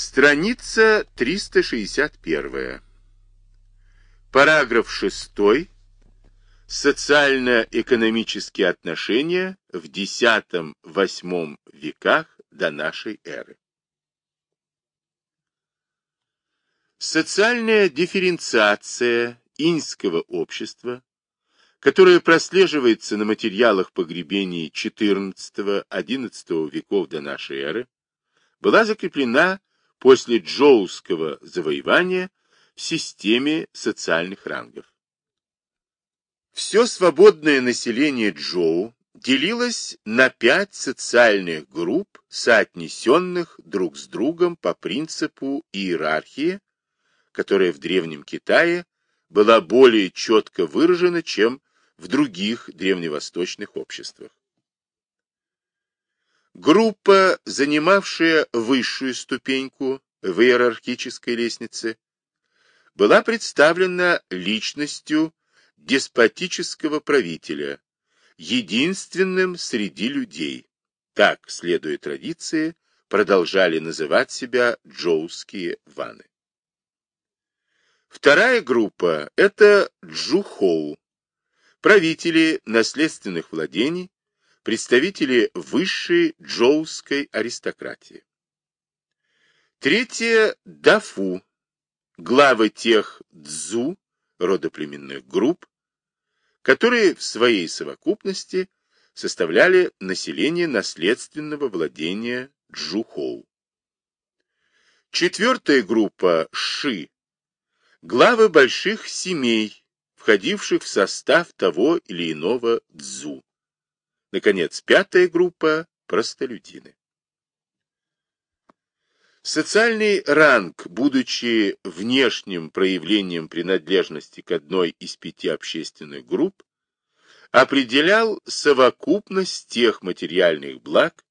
Страница 361. Параграф 6. Социально-экономические отношения в X-VIII веках до нашей эры. Социальная дифференциация иньского общества, которая прослеживается на материалах погребений XIV-XI веков до нашей эры, была закреплена после джоуского завоевания в системе социальных рангов. Все свободное население Джоу делилось на пять социальных групп, соотнесенных друг с другом по принципу иерархии, которая в Древнем Китае была более четко выражена, чем в других древневосточных обществах. Группа, занимавшая высшую ступеньку в иерархической лестнице, была представлена личностью деспотического правителя, единственным среди людей. Так, следуя традиции, продолжали называть себя джоуские ваны. Вторая группа – это джухоу, правители наследственных владений, представители высшей джоуской аристократии. Третье – дафу, главы тех дзу, родоплеменных групп, которые в своей совокупности составляли население наследственного владения Джухоу. Четвертая группа – Ши, главы больших семей, входивших в состав того или иного дзу. Наконец, пятая группа – простолюдины. Социальный ранг, будучи внешним проявлением принадлежности к одной из пяти общественных групп, определял совокупность тех материальных благ,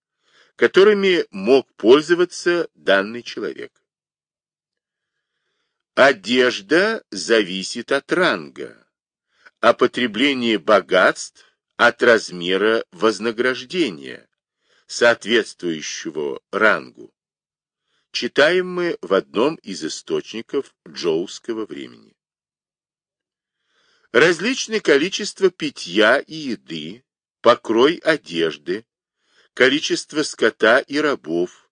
которыми мог пользоваться данный человек. Одежда зависит от ранга, а потребление богатств от размера вознаграждения, соответствующего рангу. Читаем мы в одном из источников джоуского времени. Различное количество питья и еды, покрой одежды, количество скота и рабов.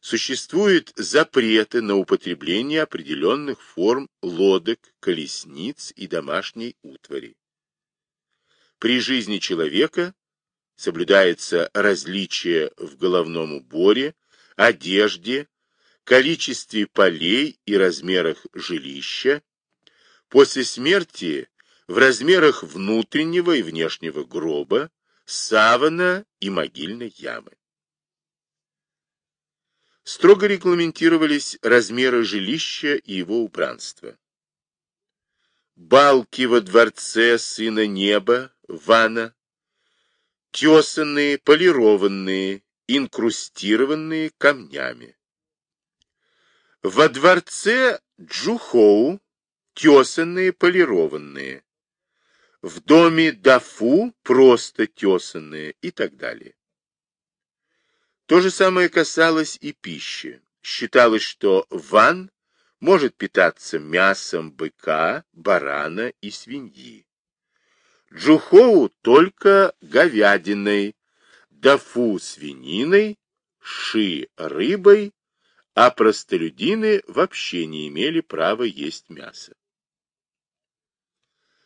Существуют запреты на употребление определенных форм лодок, колесниц и домашней утвари. При жизни человека соблюдается различие в головном уборе, одежде, количестве полей и размерах жилища, после смерти в размерах внутреннего и внешнего гроба, савана и могильной ямы. Строго регламентировались размеры жилища и его убранства. Балки во дворце Сына Неба вана, тесанные, полированные, инкрустированные камнями. Во дворце Джухоу тесанные, полированные. В доме Дафу просто тесанные и так далее. То же самое касалось и пищи. Считалось, что ван может питаться мясом быка, барана и свиньи. Джухоу только говядиной, дафу свининой, ши рыбой, а простолюдины вообще не имели права есть мясо.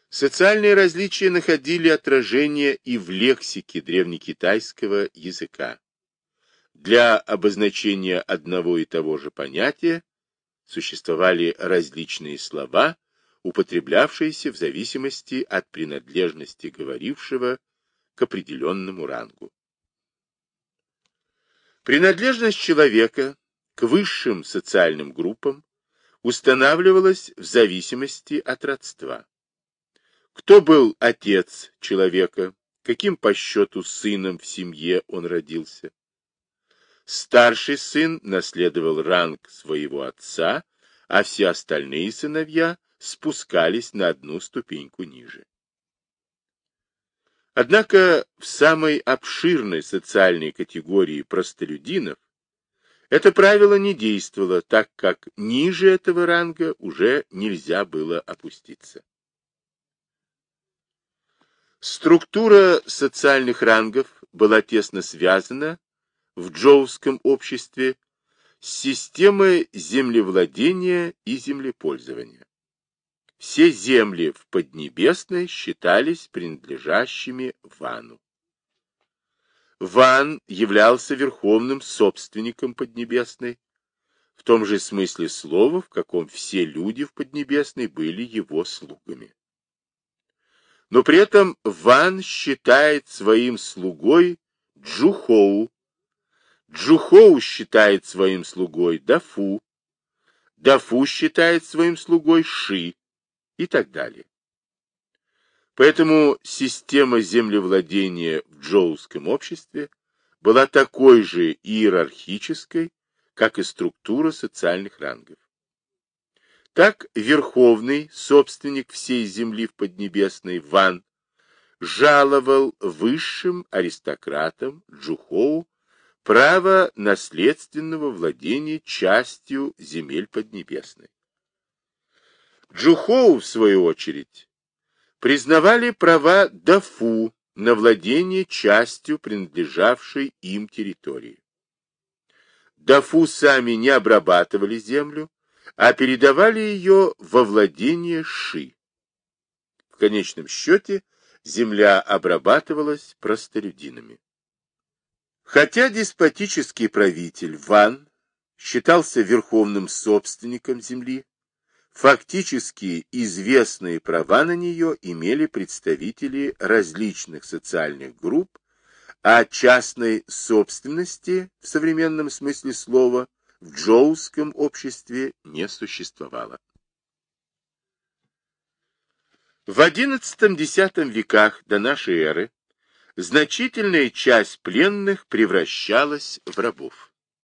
Социальные различия находили отражение и в лексике древнекитайского языка. Для обозначения одного и того же понятия существовали различные слова, употреблявшиеся в зависимости от принадлежности говорившего к определенному рангу. Принадлежность человека к высшим социальным группам устанавливалась в зависимости от родства. Кто был отец человека, каким по счету сыном в семье он родился. Старший сын наследовал ранг своего отца, а все остальные сыновья спускались на одну ступеньку ниже. Однако в самой обширной социальной категории простолюдинов Это правило не действовало, так как ниже этого ранга уже нельзя было опуститься. Структура социальных рангов была тесно связана в джоуском обществе с системой землевладения и землепользования. Все земли в Поднебесной считались принадлежащими Вану. Ван являлся верховным собственником Поднебесной, в том же смысле слова, в каком все люди в Поднебесной были его слугами. Но при этом Ван считает своим слугой Джухоу, Джухоу считает своим слугой Дафу, Дафу считает своим слугой Ши и так далее. Поэтому система землевладения в джоуском обществе была такой же иерархической, как и структура социальных рангов. Так верховный собственник всей земли в Поднебесной Ван жаловал высшим аристократам Джухоу право наследственного владения частью земель Поднебесной. Джухоу, в свою очередь, признавали права Дафу на владение частью принадлежавшей им территории. Дафу сами не обрабатывали землю, а передавали ее во владение Ши. В конечном счете земля обрабатывалась простолюдинами. Хотя деспотический правитель Ван считался верховным собственником земли, Фактически известные права на нее имели представители различных социальных групп, а частной собственности в современном смысле слова в джоуском обществе не существовало. В XI-X веках до нашей эры значительная часть пленных превращалась в рабов.